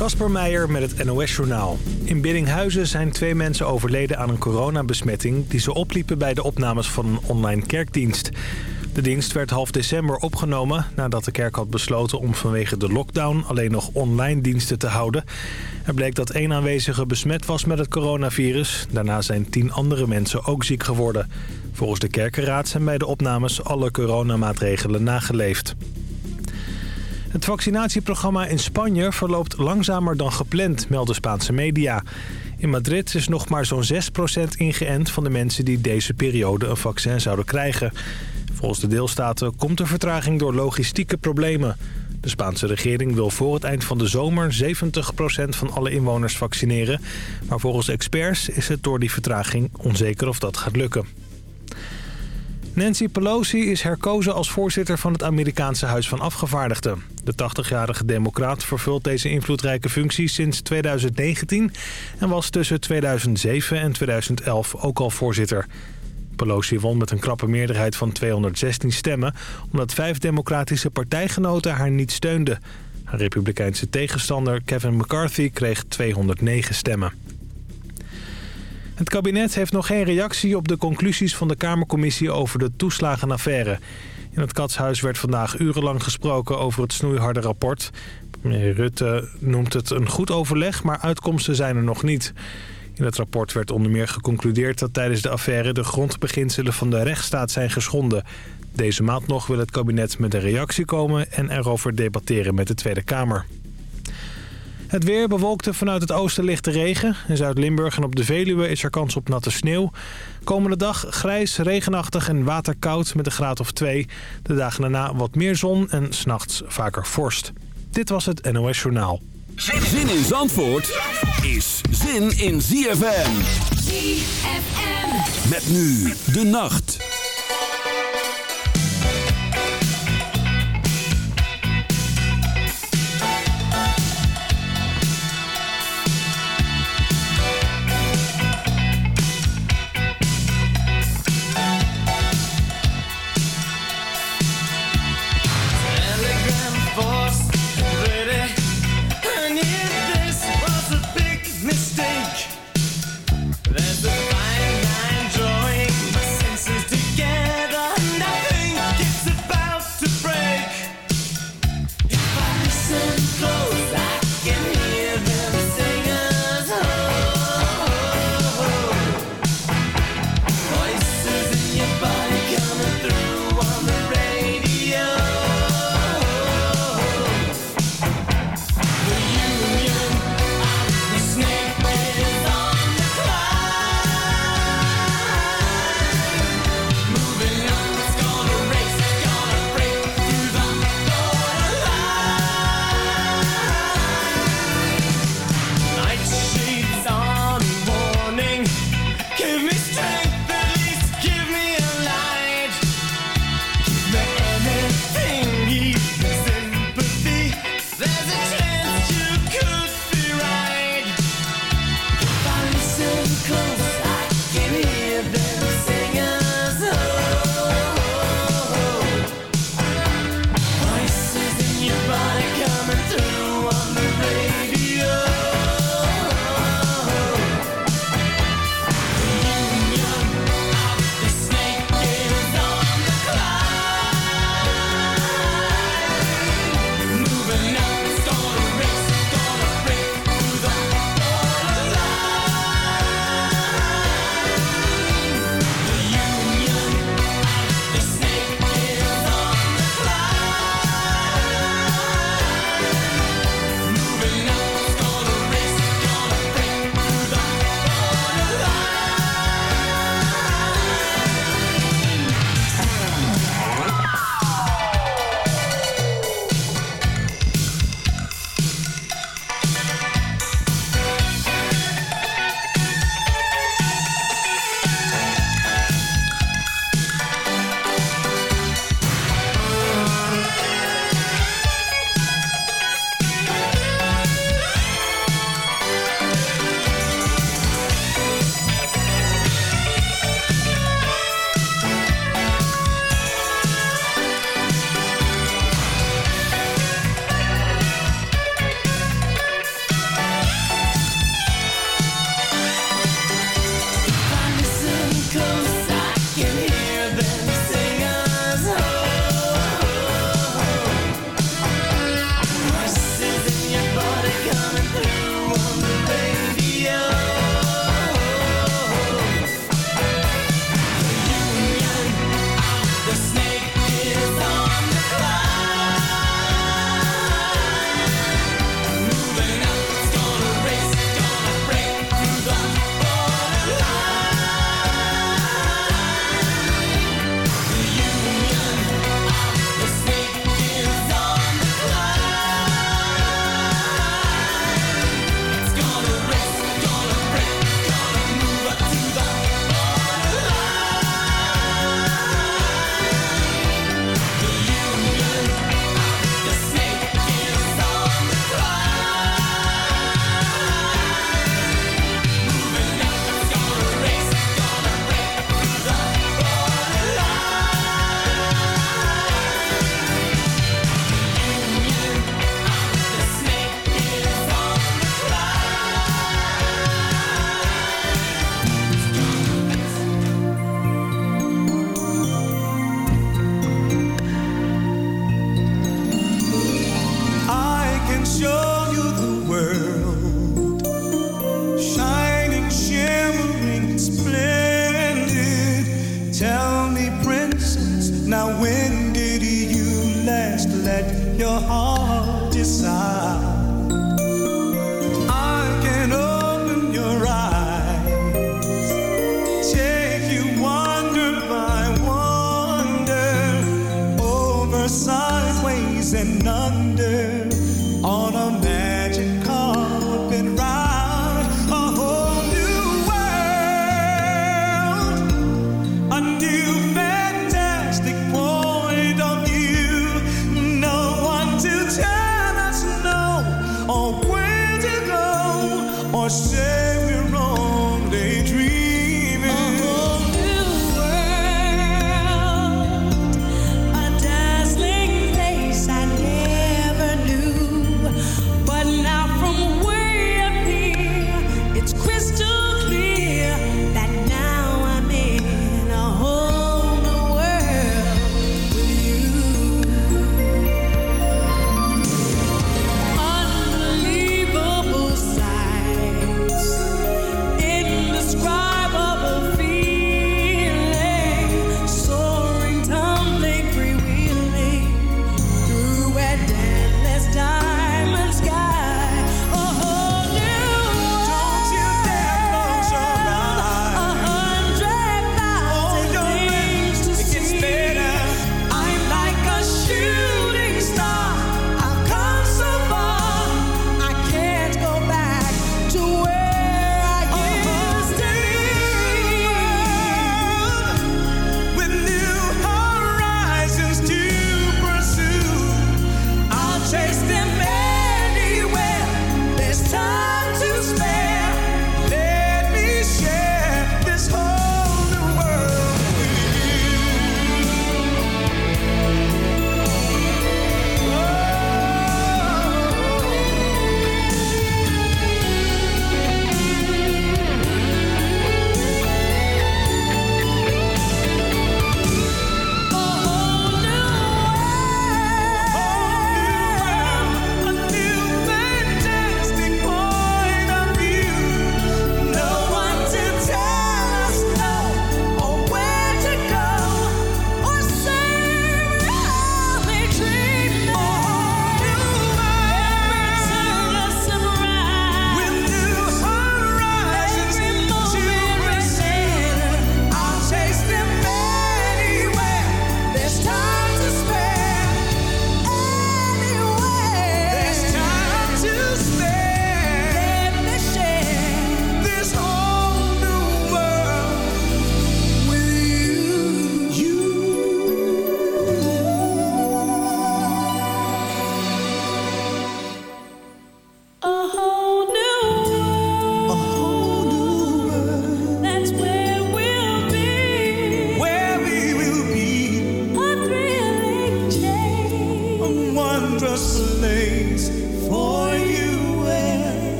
Kasper Meijer met het NOS-journaal. In Biddinghuizen zijn twee mensen overleden aan een coronabesmetting... die ze opliepen bij de opnames van een online kerkdienst. De dienst werd half december opgenomen nadat de kerk had besloten... om vanwege de lockdown alleen nog online diensten te houden. Er bleek dat één aanwezige besmet was met het coronavirus. Daarna zijn tien andere mensen ook ziek geworden. Volgens de kerkenraad zijn bij de opnames alle coronamaatregelen nageleefd. Het vaccinatieprogramma in Spanje verloopt langzamer dan gepland, melden Spaanse media. In Madrid is nog maar zo'n 6% ingeënt van de mensen die deze periode een vaccin zouden krijgen. Volgens de deelstaten komt de vertraging door logistieke problemen. De Spaanse regering wil voor het eind van de zomer 70% van alle inwoners vaccineren. Maar volgens experts is het door die vertraging onzeker of dat gaat lukken. Nancy Pelosi is herkozen als voorzitter van het Amerikaanse Huis van Afgevaardigden. De 80-jarige democraat vervult deze invloedrijke functie sinds 2019... en was tussen 2007 en 2011 ook al voorzitter. Pelosi won met een krappe meerderheid van 216 stemmen... omdat vijf democratische partijgenoten haar niet steunden. Haar republikeinse tegenstander Kevin McCarthy kreeg 209 stemmen. Het kabinet heeft nog geen reactie op de conclusies van de Kamercommissie over de toeslagenaffaire. In het Katshuis werd vandaag urenlang gesproken over het snoeiharde rapport. Meneer Rutte noemt het een goed overleg, maar uitkomsten zijn er nog niet. In het rapport werd onder meer geconcludeerd dat tijdens de affaire de grondbeginselen van de rechtsstaat zijn geschonden. Deze maand nog wil het kabinet met een reactie komen en erover debatteren met de Tweede Kamer. Het weer bewolkte vanuit het oosten lichte regen. In Zuid-Limburg en op de Veluwe is er kans op natte sneeuw. Komende dag grijs, regenachtig en waterkoud met een graad of 2. De dagen daarna wat meer zon en s'nachts vaker vorst. Dit was het NOS Journaal. Zin in Zandvoort is zin in ZFM. ZFM. Met nu de nacht.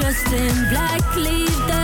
dressed in black, leave the.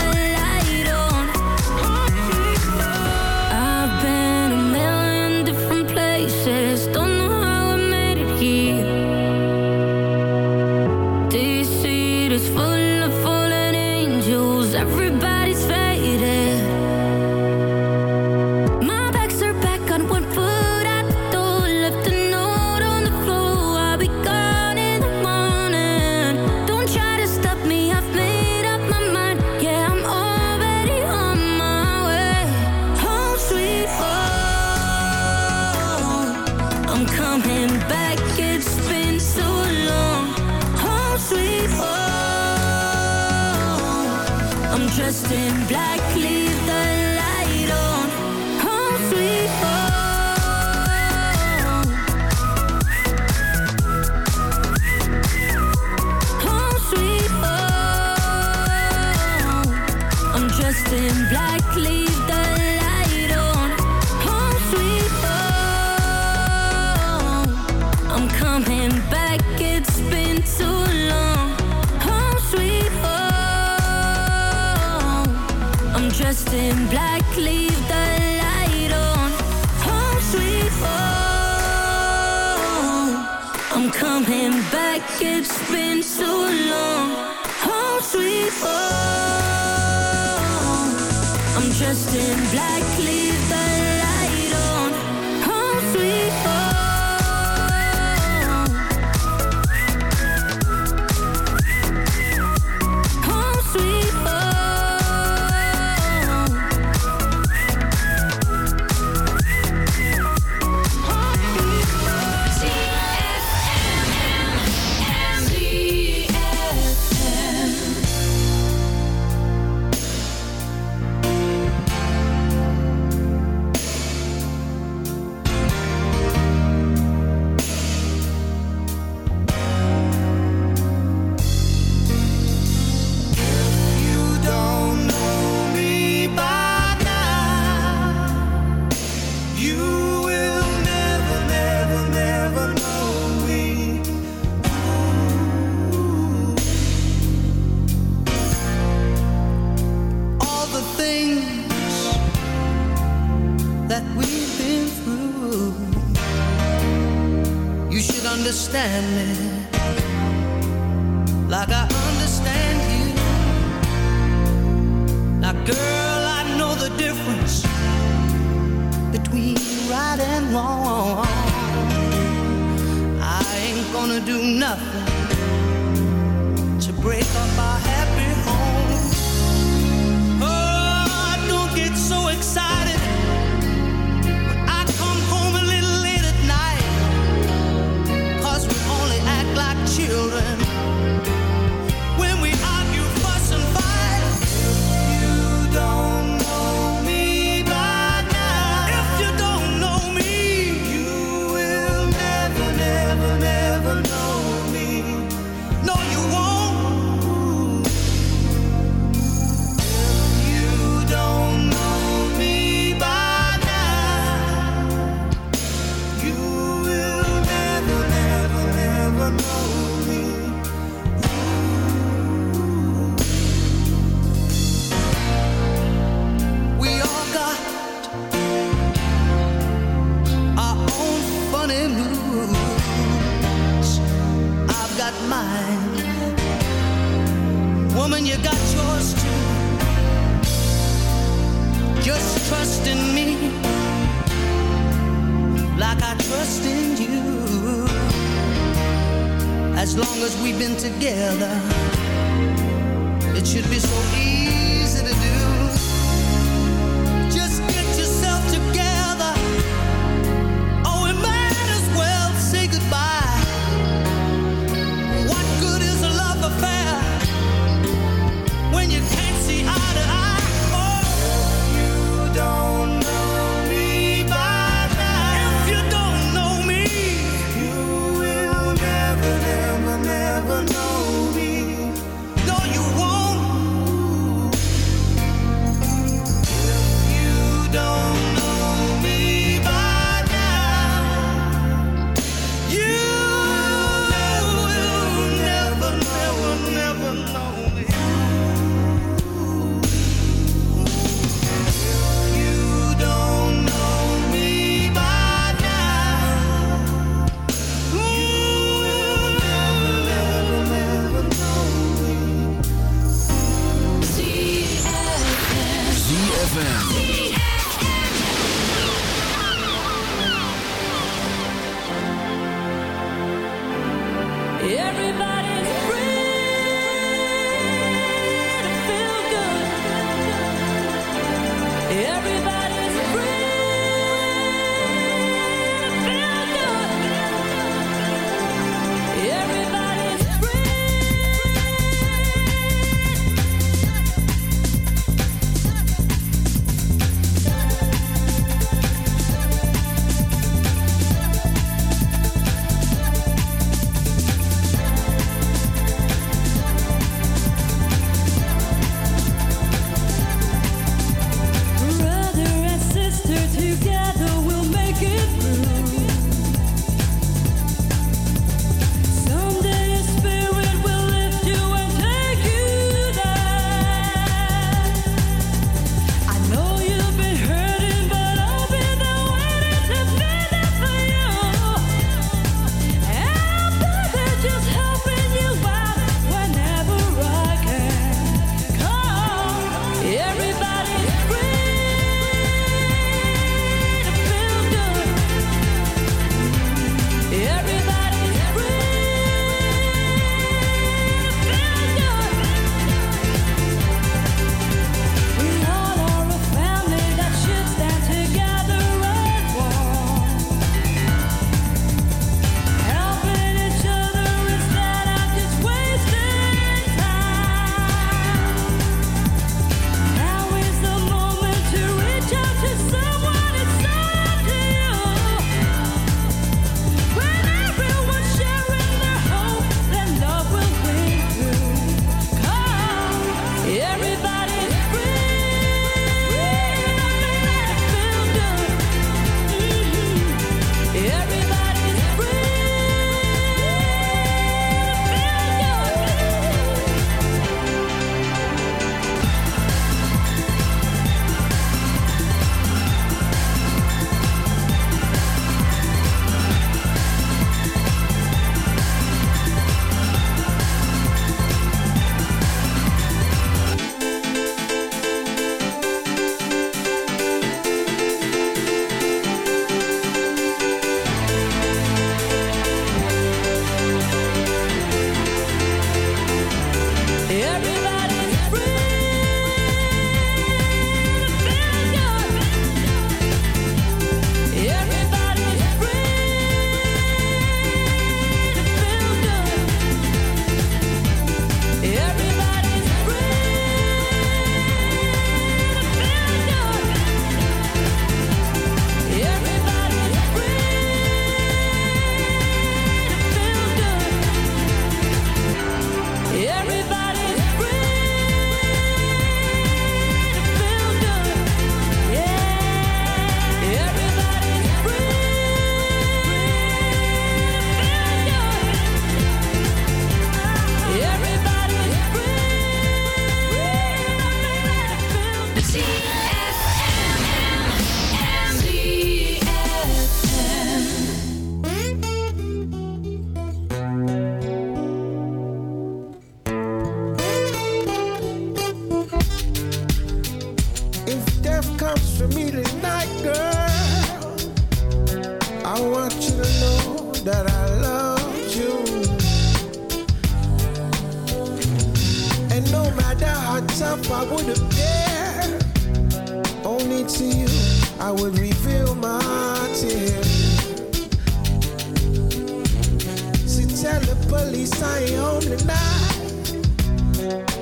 Police I ain't home tonight.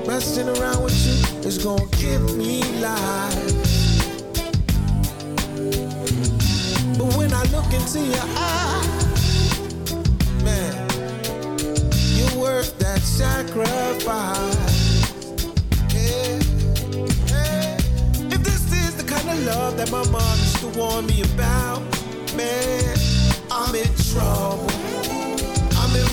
Messing around with you is gonna give me life. But when I look into your eyes, man, you're worth that sacrifice. Yeah, yeah. If this is the kind of love that my mom used to warn me about, man, I'm in trouble.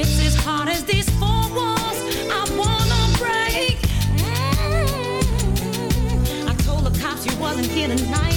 It's as hard as these four walls I wanna break. Mm. I told the cops you wasn't here tonight.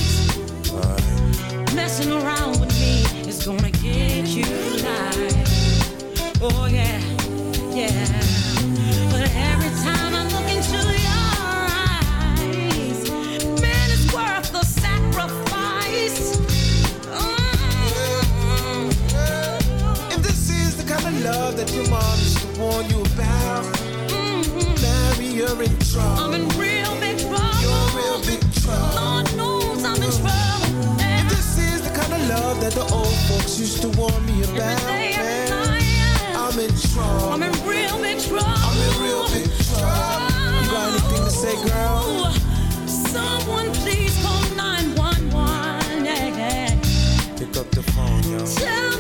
That the old folks used to warn me Every about, day, every night. I'm in trouble. I'm in real big trouble. I'm in real big trouble. You got anything to say, girl? Someone please call 911. Yeah, yeah. Pick up the phone, yo. Tell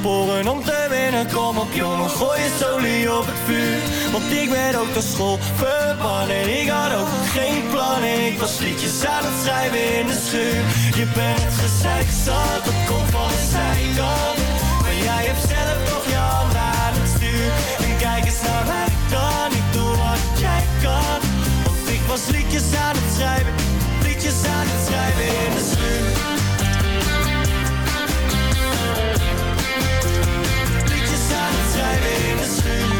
sporen om te winnen. Kom op jongen, gooi je solie op het vuur. Want ik ben ook de school verbannen Ik had ook geen plan. Ik was liedjes aan het schrijven in de schuur. Je bent gezeik zat, dat komt van de zijkant. Maar jij hebt zelf toch je hand aan het stuur. En kijk eens naar mij dan, ik doe wat jij kan. Want ik was liedjes aan het schrijven Liedjes aan het schrijven in de schuur. my name is Julien.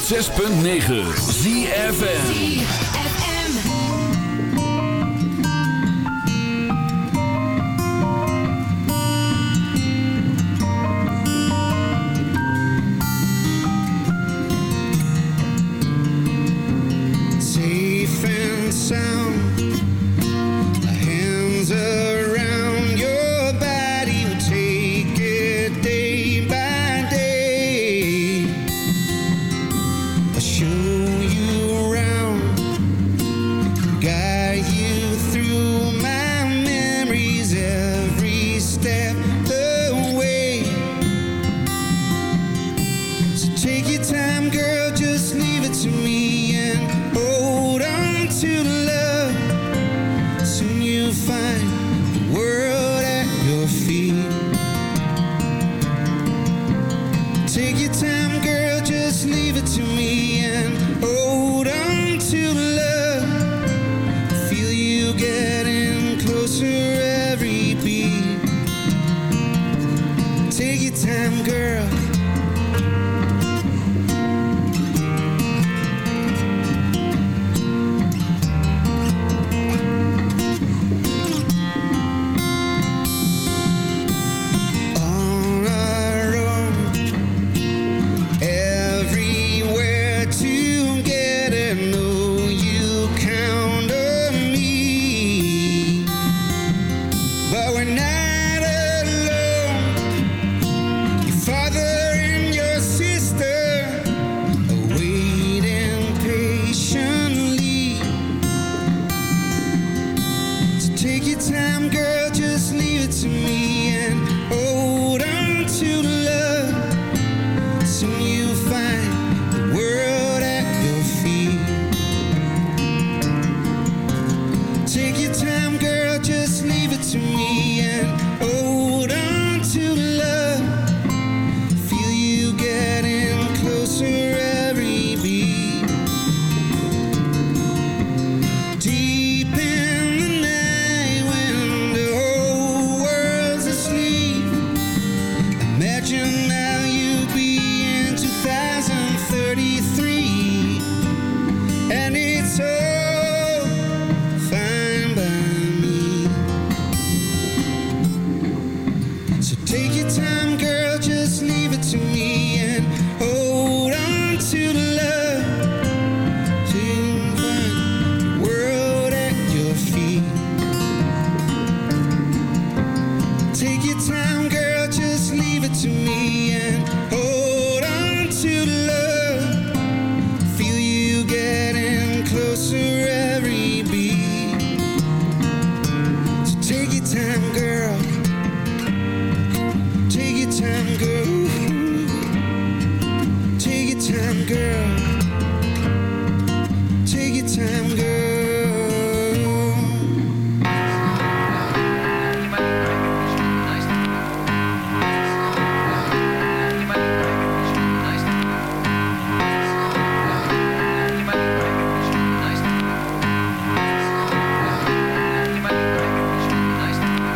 106.9 ZFN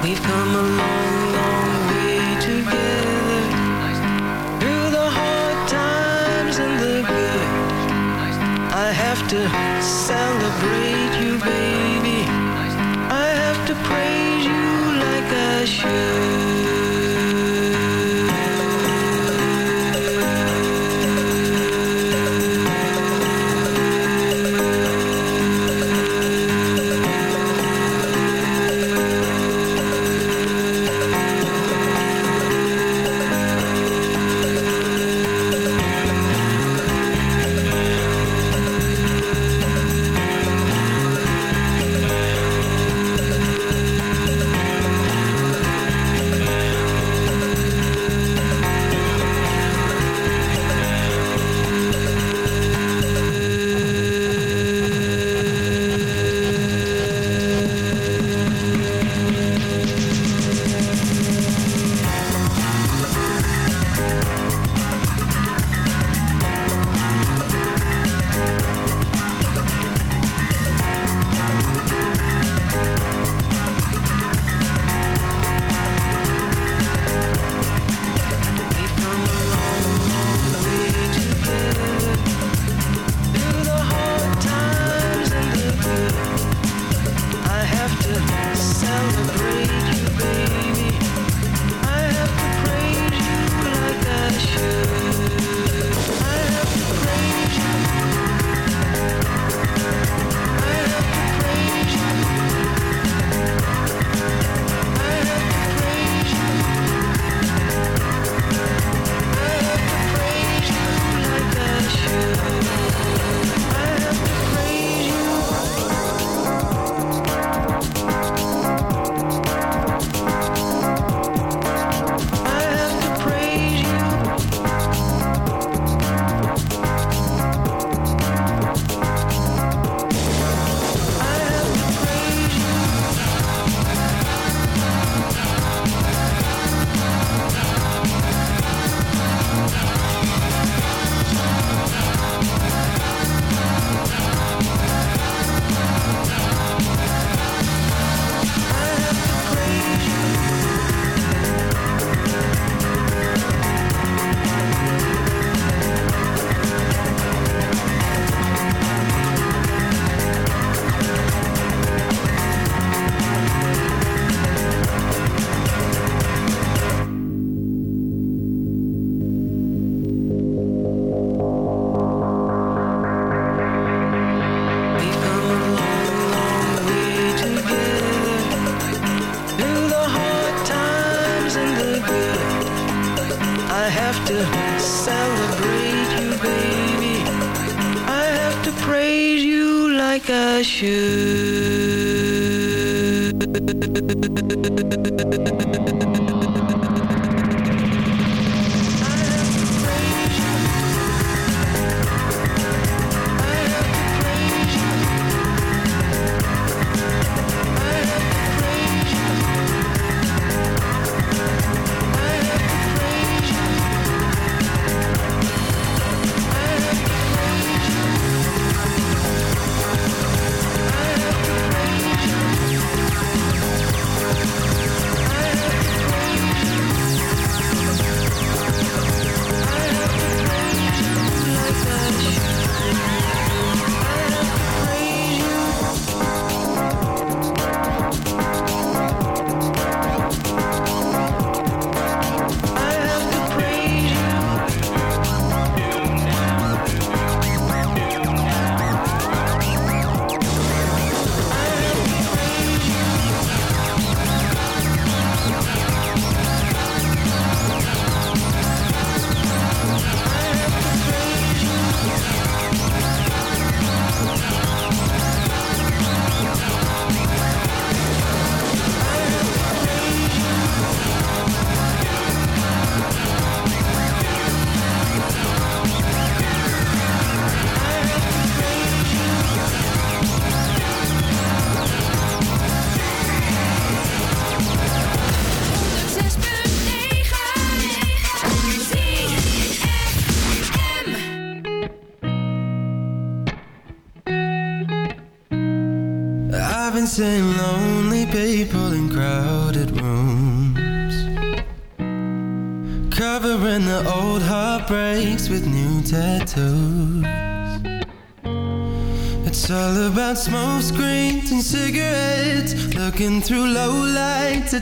We've come a long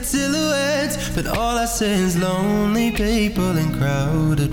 silhouettes, but all I see is lonely people in crowded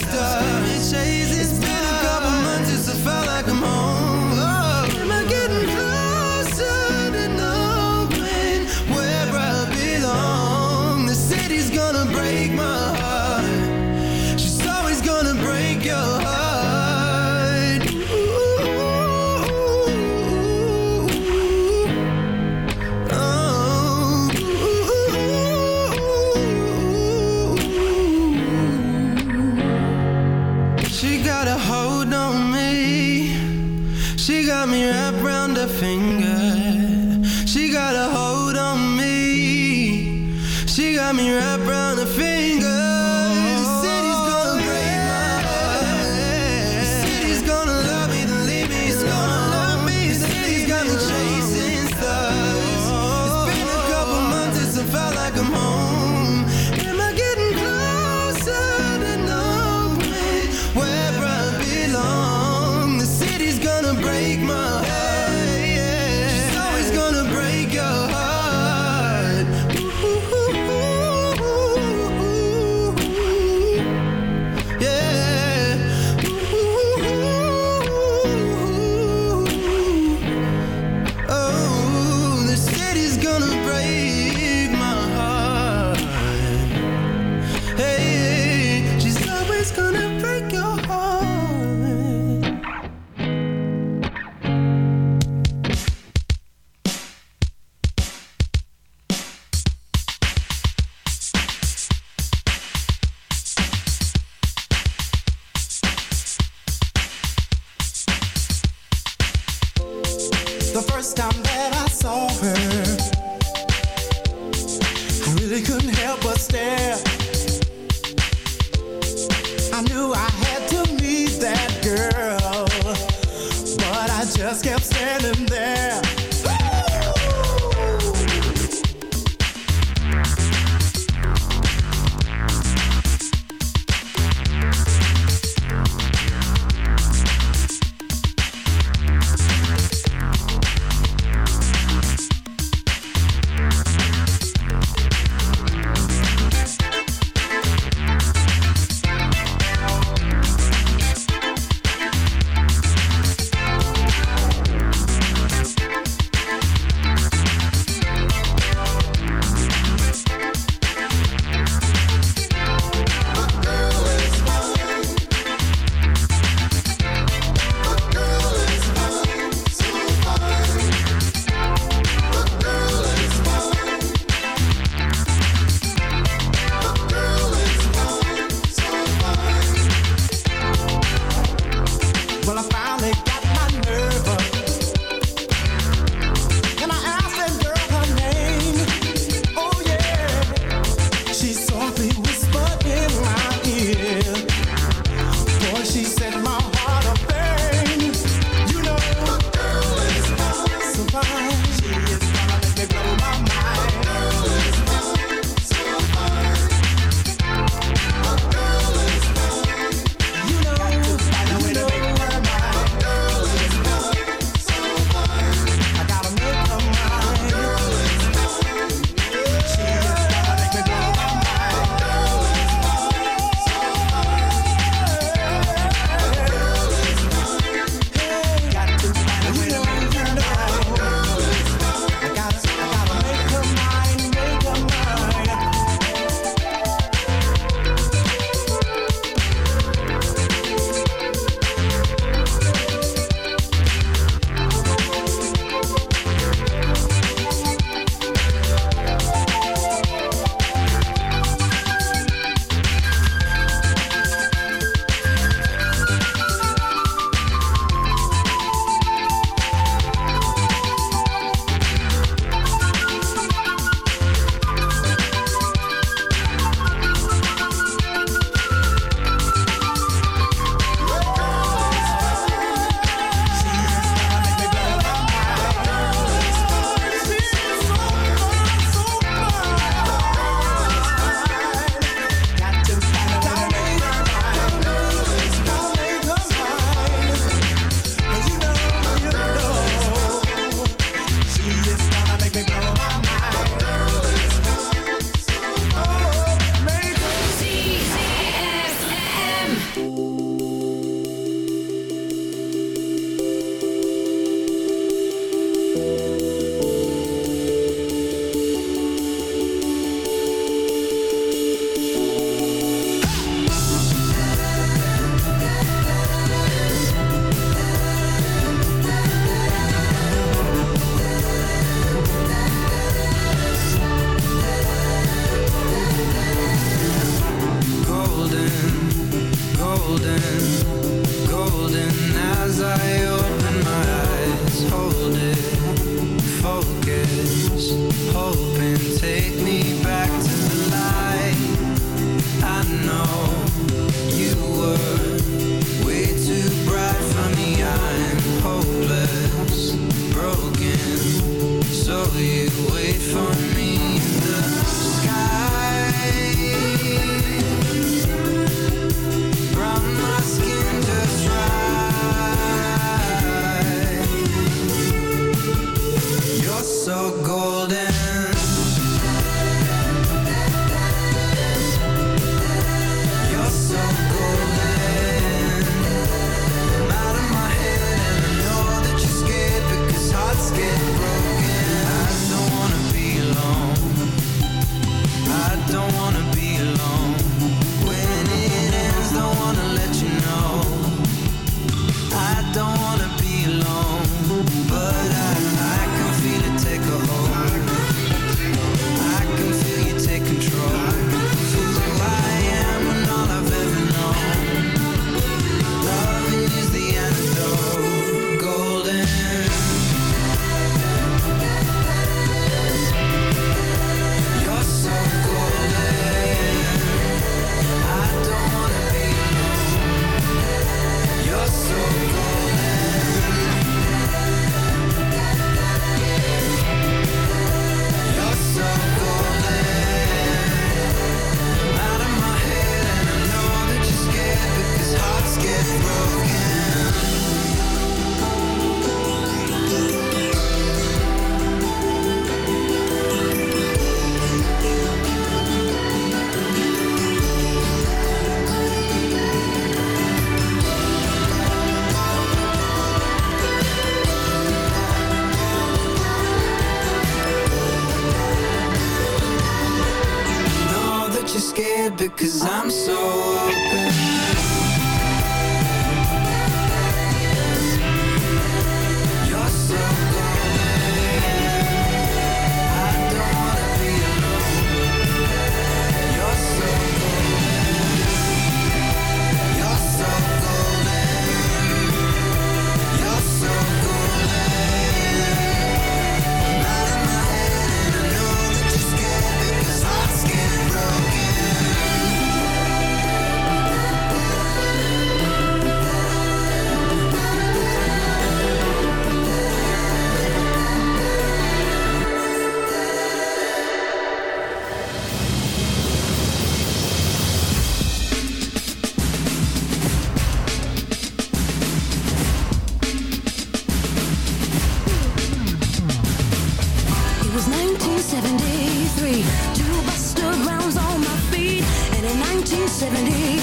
1973, two Buster Browns on my feet. And in 1975,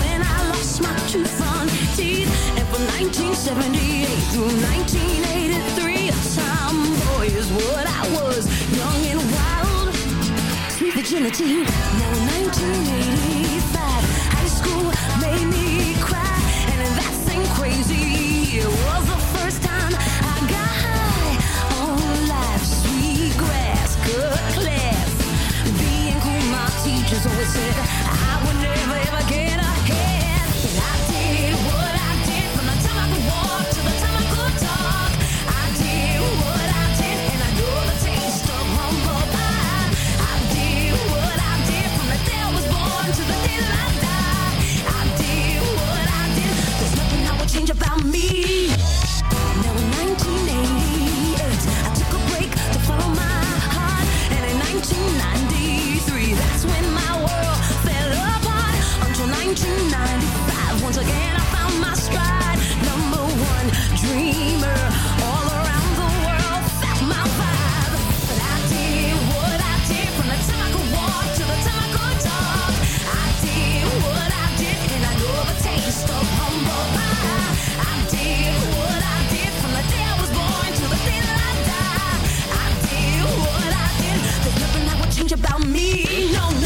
when I lost my two front teeth. And from 1978 through 1983, a tomboy is what I was, young and wild. Sweet virginity, now 1985, high school made me cry. And that same crazy year. said Once again, I found my stride. Number one dreamer all around the world. Felt my vibe. But I did what I did from the time I could walk to the time I could talk. I did what I did, and I taste of humble pie. I did what I did from the day I was born to the day that I. I did what I did. There's nothing would change about me. No, no.